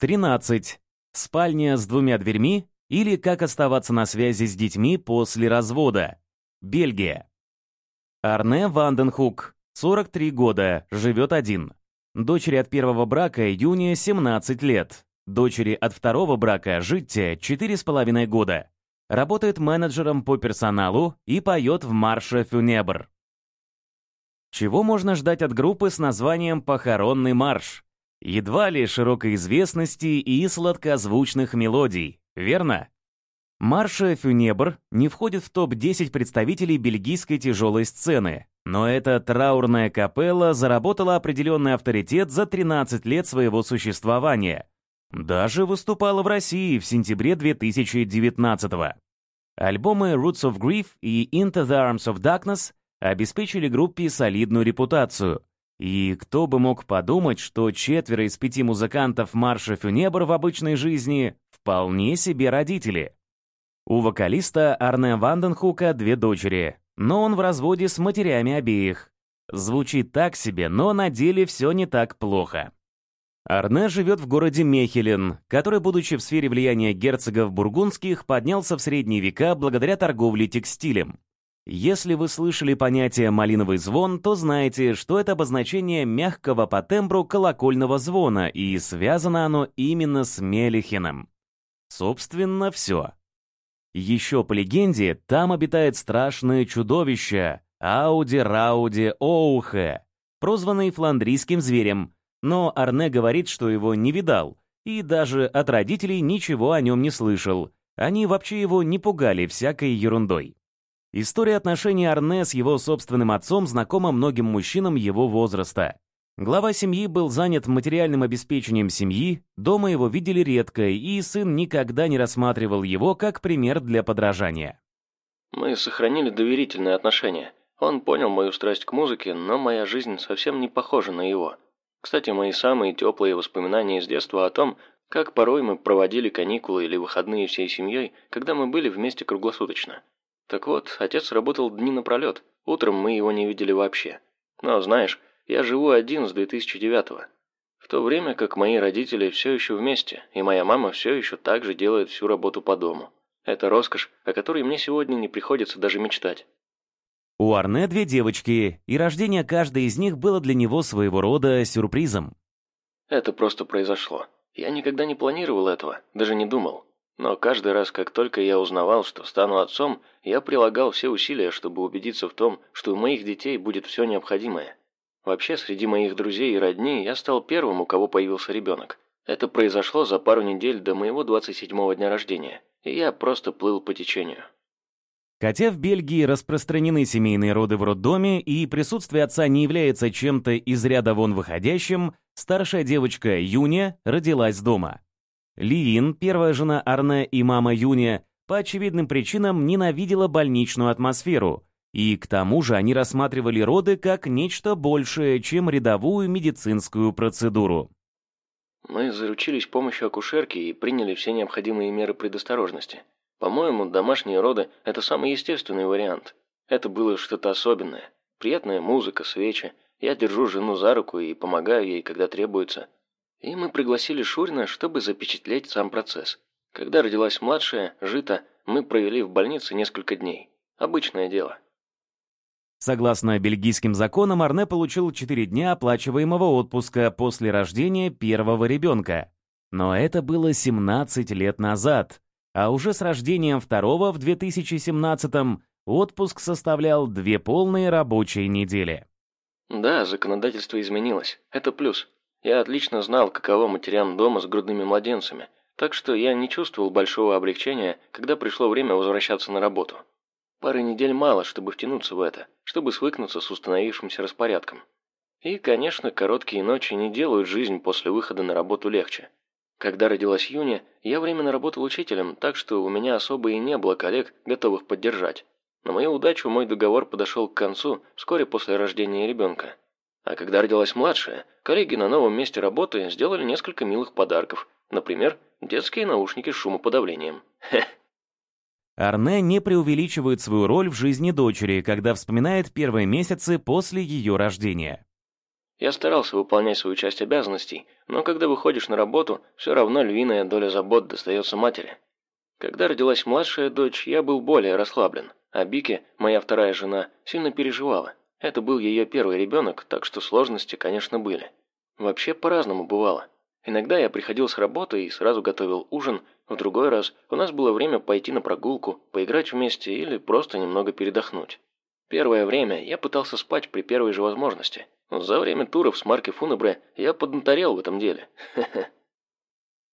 13. Спальня с двумя дверьми или как оставаться на связи с детьми после развода. Бельгия. Арне Ванденхук, 43 года, живет один. Дочери от первого брака Юния 17 лет. Дочери от второго брака Житте 4,5 года. Работает менеджером по персоналу и поет в марше «Фюнебр». Чего можно ждать от группы с названием «Похоронный марш»? Едва ли широкой известности и сладкозвучных мелодий, верно? Марша «Фюнебр» не входит в топ-10 представителей бельгийской тяжелой сцены, но эта траурная капелла заработала определенный авторитет за 13 лет своего существования. Даже выступала в России в сентябре 2019 -го. Альбомы Roots of Grief и Into the Arms of Darkness обеспечили группе солидную репутацию. И кто бы мог подумать, что четверо из пяти музыкантов марша «Фюнебр» в обычной жизни вполне себе родители. У вокалиста Арне Ванденхука две дочери, но он в разводе с матерями обеих. Звучит так себе, но на деле все не так плохо. Арне живет в городе Мехелен, который, будучи в сфере влияния герцогов бургундских, поднялся в средние века благодаря торговле текстилем. Если вы слышали понятие «малиновый звон», то знаете, что это обозначение мягкого по тембру колокольного звона, и связано оно именно с Мелихиным. Собственно, все. Еще по легенде, там обитает страшное чудовище Ауди-Рауди-Оухе, прозванный фландрийским зверем, но Арне говорит, что его не видал, и даже от родителей ничего о нем не слышал. Они вообще его не пугали всякой ерундой. История отношений Арне с его собственным отцом знакома многим мужчинам его возраста. Глава семьи был занят материальным обеспечением семьи, дома его видели редко, и сын никогда не рассматривал его как пример для подражания. Мы сохранили доверительные отношения. Он понял мою страсть к музыке, но моя жизнь совсем не похожа на его. Кстати, мои самые теплые воспоминания из детства о том, как порой мы проводили каникулы или выходные всей семьей, когда мы были вместе круглосуточно. Так вот, отец работал дни напролет, утром мы его не видели вообще. Но, знаешь, я живу один с 2009-го. В то время как мои родители все еще вместе, и моя мама все еще так же делает всю работу по дому. Это роскошь, о которой мне сегодня не приходится даже мечтать. У Арне две девочки, и рождение каждой из них было для него своего рода сюрпризом. Это просто произошло. Я никогда не планировал этого, даже не думал. Но каждый раз, как только я узнавал, что стану отцом, я прилагал все усилия, чтобы убедиться в том, что у моих детей будет все необходимое. Вообще, среди моих друзей и родней я стал первым, у кого появился ребенок. Это произошло за пару недель до моего 27-го дня рождения, и я просто плыл по течению. Хотя в Бельгии распространены семейные роды в роддоме и присутствие отца не является чем-то из ряда вон выходящим, старшая девочка Юня родилась дома. Лиин, первая жена Арне и мама Юня, по очевидным причинам ненавидела больничную атмосферу, и к тому же они рассматривали роды как нечто большее, чем рядовую медицинскую процедуру. Мы заручились помощью акушерки и приняли все необходимые меры предосторожности. По-моему, домашние роды – это самый естественный вариант. Это было что-то особенное. Приятная музыка, свечи. Я держу жену за руку и помогаю ей, когда требуется. И мы пригласили Шурина, чтобы запечатлеть сам процесс. Когда родилась младшая, Жита, мы провели в больнице несколько дней. Обычное дело. Согласно бельгийским законам, Арне получил 4 дня оплачиваемого отпуска после рождения первого ребенка. Но это было 17 лет назад, а уже с рождением второго в 2017-м отпуск составлял две полные рабочие недели. Да, законодательство изменилось. Это плюс. Я отлично знал, каково матерям дома с грудными младенцами, так что я не чувствовал большого облегчения, когда пришло время возвращаться на работу. Пары недель мало, чтобы втянуться в это, чтобы свыкнуться с установившимся распорядком. И, конечно, короткие ночи не делают жизнь после выхода на работу легче. Когда родилась Юня, я временно работал учителем, так что у меня особо и не было коллег, готовых поддержать. На мою удачу мой договор подошел к концу вскоре после рождения ребенка. А когда родилась младшая, коллеги на новом месте работы сделали несколько милых подарков. Например, детские наушники с шумоподавлением. Хе. Арне не преувеличивает свою роль в жизни дочери, когда вспоминает первые месяцы после ее рождения. Я старался выполнять свою часть обязанностей, но когда выходишь на работу, все равно львиная доля забот достается матери. Когда родилась младшая дочь, я был более расслаблен, а Бики, моя вторая жена, сильно переживала. Это был ее первый ребенок, так что сложности, конечно, были. Вообще по-разному бывало. Иногда я приходил с работы и сразу готовил ужин, в другой раз у нас было время пойти на прогулку, поиграть вместе или просто немного передохнуть. Первое время я пытался спать при первой же возможности. За время туров с марки Фунебре я поднаторел в этом деле.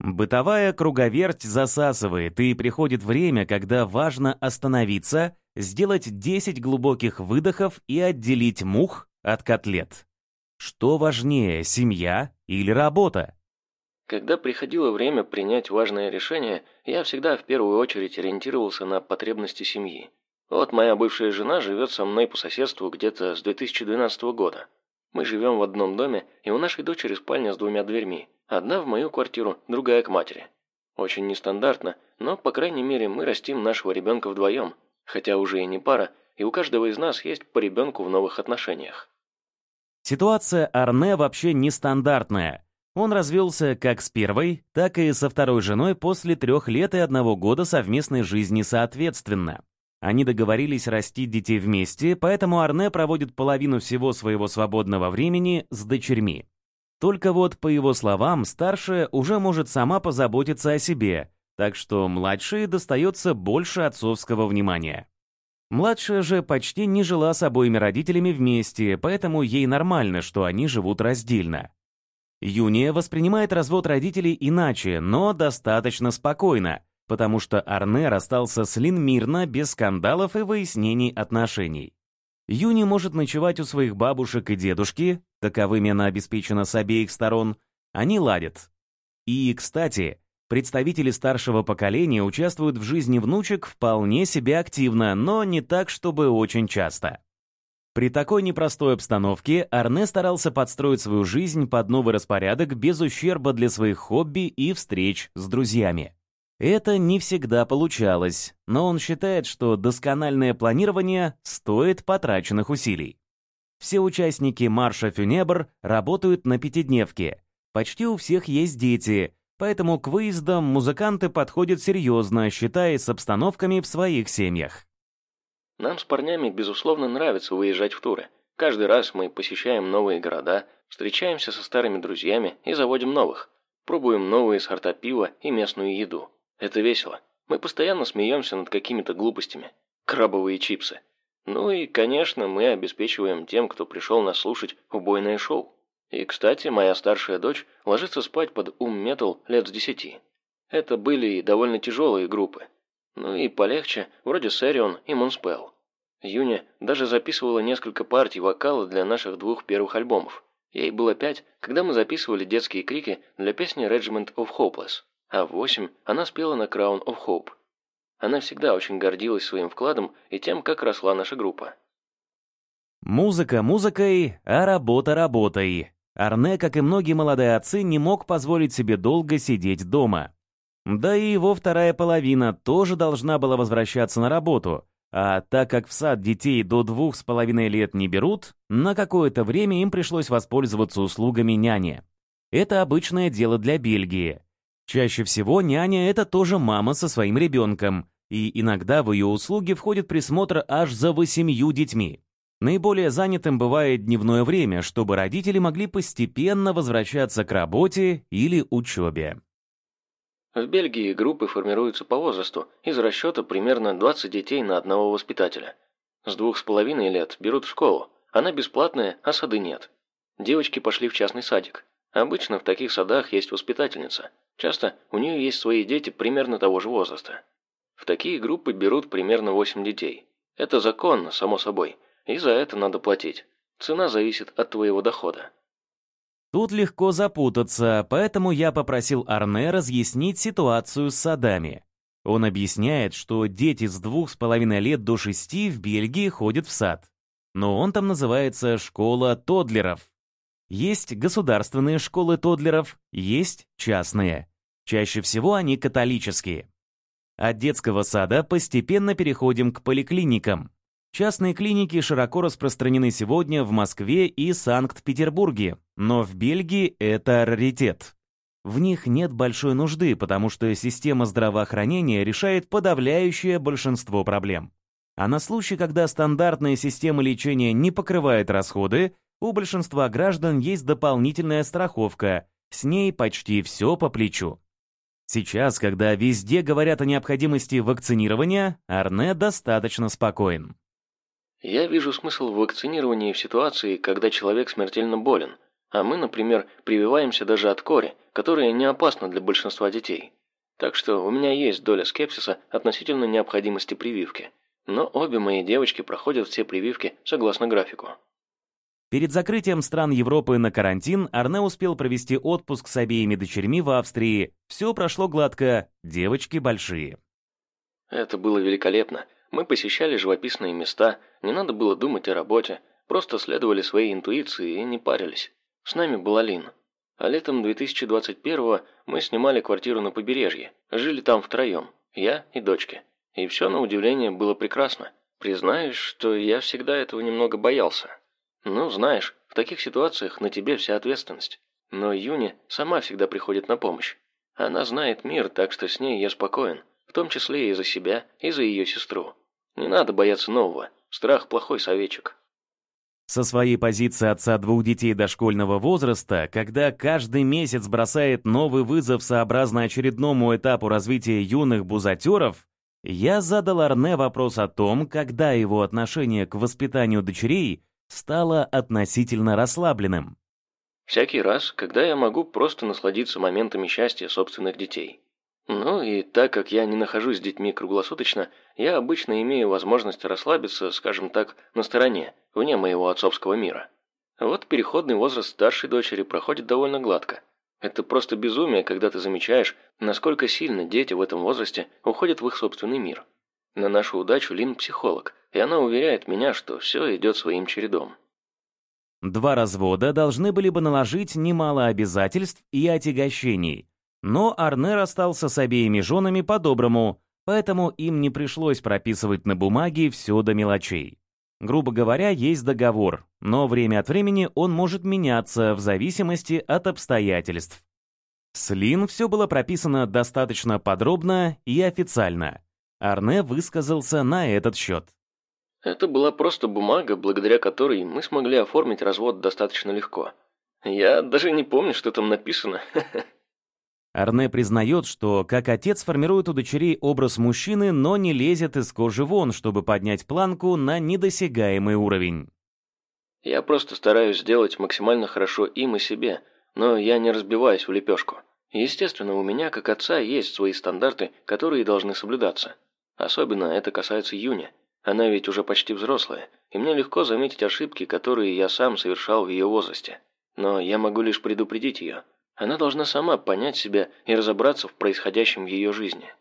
Бытовая круговерть засасывает, и приходит время, когда важно остановиться, сделать 10 глубоких выдохов и отделить мух от котлет. Что важнее, семья или работа? Когда приходило время принять важное решение, я всегда в первую очередь ориентировался на потребности семьи. Вот моя бывшая жена живет со мной по соседству где-то с 2012 года. Мы живем в одном доме, и у нашей дочери спальня с двумя дверьми. Одна в мою квартиру, другая к матери. Очень нестандартно, но, по крайней мере, мы растим нашего ребенка вдвоем, хотя уже и не пара, и у каждого из нас есть по ребенку в новых отношениях. Ситуация Арне вообще нестандартная. Он развелся как с первой, так и со второй женой после трех лет и одного года совместной жизни соответственно. Они договорились растить детей вместе, поэтому Арне проводит половину всего своего свободного времени с дочерьми. Только вот, по его словам, старшая уже может сама позаботиться о себе, так что младшей достается больше отцовского внимания. Младшая же почти не жила с обоими родителями вместе, поэтому ей нормально, что они живут раздельно. Юния воспринимает развод родителей иначе, но достаточно спокойно, потому что Арне расстался с Лин мирно, без скандалов и выяснений отношений. Юни может ночевать у своих бабушек и дедушки, таковыми она обеспечена с обеих сторон, они ладят. И, кстати, Представители старшего поколения участвуют в жизни внучек вполне себе активно, но не так, чтобы очень часто. При такой непростой обстановке Арне старался подстроить свою жизнь под новый распорядок без ущерба для своих хобби и встреч с друзьями. Это не всегда получалось, но он считает, что доскональное планирование стоит потраченных усилий. Все участники марша Фюнебр работают на пятидневке. Почти у всех есть дети, Поэтому к выездам музыканты подходят серьезно, считаясь с обстановками в своих семьях. Нам с парнями, безусловно, нравится выезжать в туры. Каждый раз мы посещаем новые города, встречаемся со старыми друзьями и заводим новых. Пробуем новые сорта пива и местную еду. Это весело. Мы постоянно смеемся над какими-то глупостями. Крабовые чипсы. Ну и, конечно, мы обеспечиваем тем, кто пришел нас слушать, убойное шоу. И, кстати, моя старшая дочь ложится спать под ум-метал лет с десяти. Это были довольно тяжелые группы. Ну и полегче, вроде Сэрион и Мунспелл. Юня даже записывала несколько партий вокала для наших двух первых альбомов. Ей было пять, когда мы записывали детские крики для песни Regiment of Hopeless, а в восемь она спела на Crown of Hope. Она всегда очень гордилась своим вкладом и тем, как росла наша группа. Музыка музыкой, а работа работой. Арне, как и многие молодые отцы, не мог позволить себе долго сидеть дома. Да и его вторая половина тоже должна была возвращаться на работу, а так как в сад детей до двух с половиной лет не берут, на какое-то время им пришлось воспользоваться услугами няни. Это обычное дело для Бельгии. Чаще всего няня — это тоже мама со своим ребенком, и иногда в ее услуги входит присмотр аж за восемью детьми. Наиболее занятым бывает дневное время, чтобы родители могли постепенно возвращаться к работе или учебе. В Бельгии группы формируются по возрасту, из расчета примерно 20 детей на одного воспитателя. С двух с половиной лет берут в школу, она бесплатная, а сады нет. Девочки пошли в частный садик. Обычно в таких садах есть воспитательница. Часто у нее есть свои дети примерно того же возраста. В такие группы берут примерно 8 детей. Это законно, само собой – и за это надо платить. Цена зависит от твоего дохода. Тут легко запутаться, поэтому я попросил Арне разъяснить ситуацию с садами. Он объясняет, что дети с двух с половиной лет до шести в Бельгии ходят в сад. Но он там называется «школа тодлеров». Есть государственные школы тодлеров, есть частные. Чаще всего они католические. От детского сада постепенно переходим к поликлиникам. Частные клиники широко распространены сегодня в Москве и Санкт-Петербурге, но в Бельгии это раритет. В них нет большой нужды, потому что система здравоохранения решает подавляющее большинство проблем. А на случай, когда стандартная система лечения не покрывает расходы, у большинства граждан есть дополнительная страховка, с ней почти все по плечу. Сейчас, когда везде говорят о необходимости вакцинирования, Арне достаточно спокоен. Я вижу смысл в вакцинировании в ситуации, когда человек смертельно болен, а мы, например, прививаемся даже от кори, которая не опасна для большинства детей. Так что у меня есть доля скепсиса относительно необходимости прививки. Но обе мои девочки проходят все прививки согласно графику. Перед закрытием стран Европы на карантин Арне успел провести отпуск с обеими дочерьми в Австрии. Все прошло гладко, девочки большие. Это было великолепно. Мы посещали живописные места, не надо было думать о работе, просто следовали своей интуиции и не парились. С нами была Лин. А летом 2021 мы снимали квартиру на побережье, жили там втроем, я и дочки. И все, на удивление, было прекрасно. Признаюсь, что я всегда этого немного боялся. Ну, знаешь, в таких ситуациях на тебе вся ответственность. Но Юни сама всегда приходит на помощь. Она знает мир, так что с ней я спокоен, в том числе и за себя, и за ее сестру. Не надо бояться нового. Страх – плохой советчик. Со своей позиции отца двух детей дошкольного возраста, когда каждый месяц бросает новый вызов сообразно очередному этапу развития юных бузатеров, я задал Арне вопрос о том, когда его отношение к воспитанию дочерей стало относительно расслабленным. Всякий раз, когда я могу просто насладиться моментами счастья собственных детей. Ну и так как я не нахожусь с детьми круглосуточно, я обычно имею возможность расслабиться, скажем так, на стороне, вне моего отцовского мира. Вот переходный возраст старшей дочери проходит довольно гладко. Это просто безумие, когда ты замечаешь, насколько сильно дети в этом возрасте уходят в их собственный мир. На нашу удачу Лин психолог, и она уверяет меня, что все идет своим чередом. Два развода должны были бы наложить немало обязательств и отягощений. Но Арнер остался с обеими женами по-доброму, поэтому им не пришлось прописывать на бумаге все до мелочей. Грубо говоря, есть договор, но время от времени он может меняться в зависимости от обстоятельств. С Лин все было прописано достаточно подробно и официально. Арне высказался на этот счет. Это была просто бумага, благодаря которой мы смогли оформить развод достаточно легко. Я даже не помню, что там написано. Арне признает, что как отец формирует у дочерей образ мужчины, но не лезет из кожи вон, чтобы поднять планку на недосягаемый уровень. Я просто стараюсь сделать максимально хорошо им и себе, но я не разбиваюсь в лепешку. Естественно, у меня, как отца, есть свои стандарты, которые должны соблюдаться. Особенно это касается Юни. Она ведь уже почти взрослая, и мне легко заметить ошибки, которые я сам совершал в ее возрасте. Но я могу лишь предупредить ее. Она должна сама понять себя и разобраться в происходящем в ее жизни.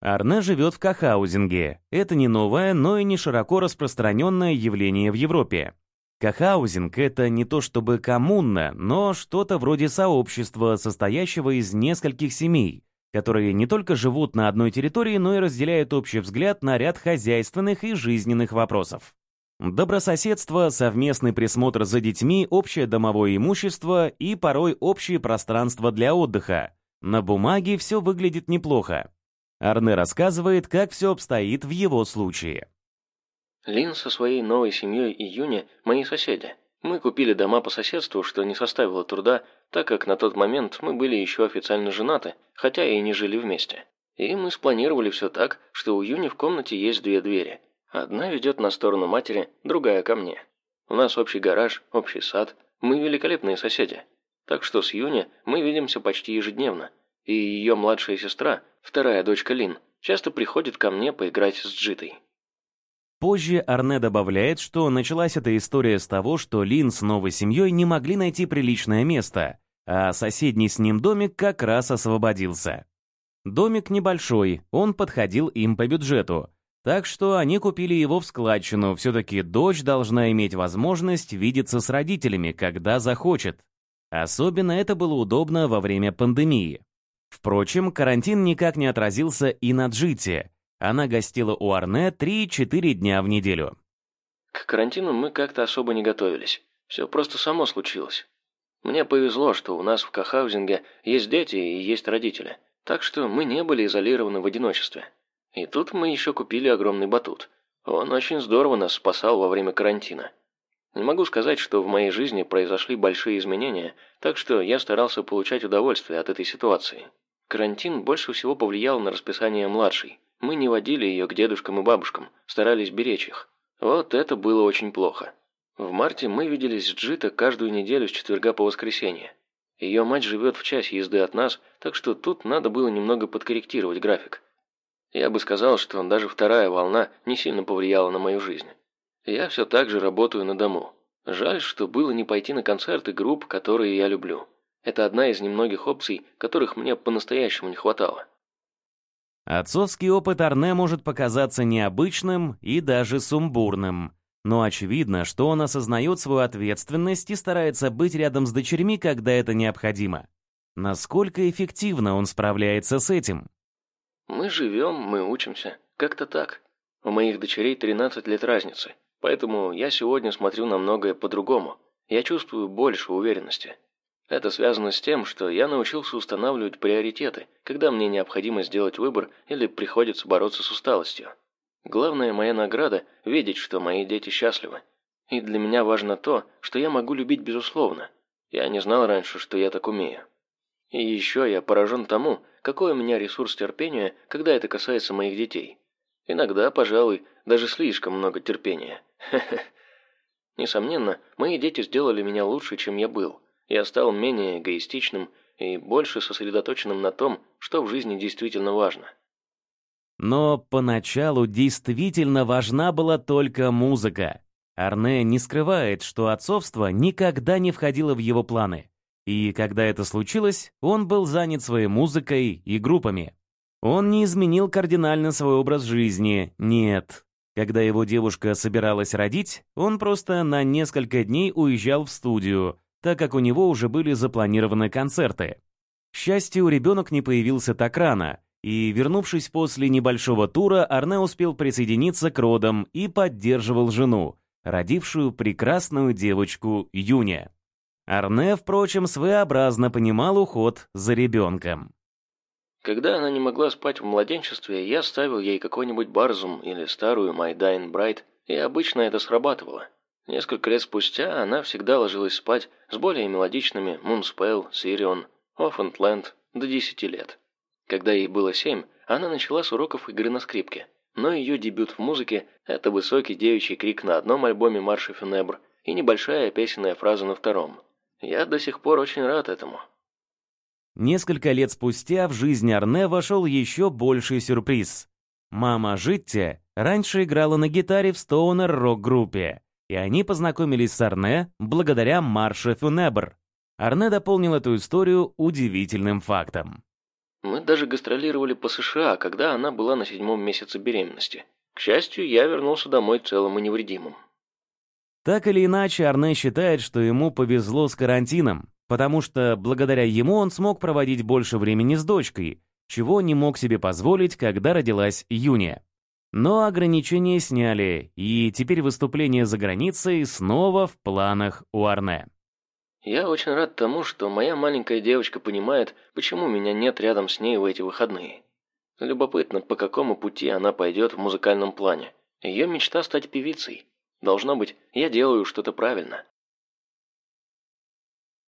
Арне живет в Кахаузинге. Это не новое, но и не широко распространенное явление в Европе. Кахаузинг — это не то чтобы коммуна, но что-то вроде сообщества, состоящего из нескольких семей, которые не только живут на одной территории, но и разделяют общий взгляд на ряд хозяйственных и жизненных вопросов. Добрососедство, совместный присмотр за детьми, общее домовое имущество и порой общее пространство для отдыха. На бумаге все выглядит неплохо. Арне рассказывает, как все обстоит в его случае. Лин со своей новой семьей и Юни – мои соседи. Мы купили дома по соседству, что не составило труда, так как на тот момент мы были еще официально женаты, хотя и не жили вместе. И мы спланировали все так, что у Юни в комнате есть две двери. Одна ведет на сторону матери, другая ко мне. У нас общий гараж, общий сад, мы великолепные соседи. Так что с Юни мы видимся почти ежедневно. И ее младшая сестра, вторая дочка Лин, часто приходит ко мне поиграть с Джитой. Позже Арне добавляет, что началась эта история с того, что Лин с новой семьей не могли найти приличное место, а соседний с ним домик как раз освободился. Домик небольшой, он подходил им по бюджету, так что они купили его в складчину, все-таки дочь должна иметь возможность видеться с родителями, когда захочет. Особенно это было удобно во время пандемии. Впрочем, карантин никак не отразился и на Джите. Она гостила у Арне 3-4 дня в неделю. К карантину мы как-то особо не готовились. Все просто само случилось. Мне повезло, что у нас в Кахаузинге есть дети и есть родители. Так что мы не были изолированы в одиночестве. И тут мы еще купили огромный батут. Он очень здорово нас спасал во время карантина. Не могу сказать, что в моей жизни произошли большие изменения, так что я старался получать удовольствие от этой ситуации. Карантин больше всего повлиял на расписание младшей. Мы не водили ее к дедушкам и бабушкам, старались беречь их. Вот это было очень плохо. В марте мы виделись с Джита каждую неделю с четверга по воскресенье. Ее мать живет в часе езды от нас, так что тут надо было немного подкорректировать график. Я бы сказал, что даже вторая волна не сильно повлияла на мою жизнь. Я все так же работаю на дому. Жаль, что было не пойти на концерты групп, которые я люблю. Это одна из немногих опций, которых мне по-настоящему не хватало. Отцовский опыт Арне может показаться необычным и даже сумбурным. Но очевидно, что он осознает свою ответственность и старается быть рядом с дочерьми, когда это необходимо. Насколько эффективно он справляется с этим? Мы живем, мы учимся. Как-то так. У моих дочерей 13 лет разницы. Поэтому я сегодня смотрю на многое по-другому. Я чувствую больше уверенности. Это связано с тем, что я научился устанавливать приоритеты, когда мне необходимо сделать выбор или приходится бороться с усталостью. Главная моя награда – видеть, что мои дети счастливы. И для меня важно то, что я могу любить безусловно. Я не знал раньше, что я так умею. И еще я поражен тому, какой у меня ресурс терпения, когда это касается моих детей. Иногда, пожалуй, даже слишком много терпения. Несомненно, мои дети сделали меня лучше, чем я был. Я стал менее эгоистичным и больше сосредоточенным на том, что в жизни действительно важно. Но поначалу действительно важна была только музыка. Арне не скрывает, что отцовство никогда не входило в его планы. И когда это случилось, он был занят своей музыкой и группами. Он не изменил кардинально свой образ жизни, нет. Когда его девушка собиралась родить, он просто на несколько дней уезжал в студию, так как у него уже были запланированы концерты. К счастью, ребенок не появился так рано, и, вернувшись после небольшого тура, Арне успел присоединиться к родам и поддерживал жену, родившую прекрасную девочку Юня. Арне, впрочем, своеобразно понимал уход за ребенком. Когда она не могла спать в младенчестве, я ставил ей какой-нибудь барзум или старую Dying Bride, и обычно это срабатывало. Несколько лет спустя она всегда ложилась спать с более мелодичными Sirion, Offend Land до 10 лет. Когда ей было семь, она начала с уроков игры на скрипке. Но ее дебют в музыке – это высокий девичий крик на одном альбоме «Марша Фюнебр» и небольшая песенная фраза на втором. Я до сих пор очень рад этому. Несколько лет спустя в жизнь Арне вошел еще больший сюрприз. Мама Житти раньше играла на гитаре в Стоунер рок-группе, и они познакомились с Арне благодаря «Марше Фюнебр». Арне дополнил эту историю удивительным фактом. Мы даже гастролировали по США, когда она была на седьмом месяце беременности. К счастью, я вернулся домой целым и невредимым. Так или иначе, Арне считает, что ему повезло с карантином, потому что благодаря ему он смог проводить больше времени с дочкой, чего не мог себе позволить, когда родилась Юния. Но ограничения сняли, и теперь выступление за границей снова в планах у Арне. Я очень рад тому, что моя маленькая девочка понимает, почему меня нет рядом с ней в эти выходные. Любопытно, по какому пути она пойдет в музыкальном плане. Ее мечта стать певицей. Должно быть, я делаю что-то правильно.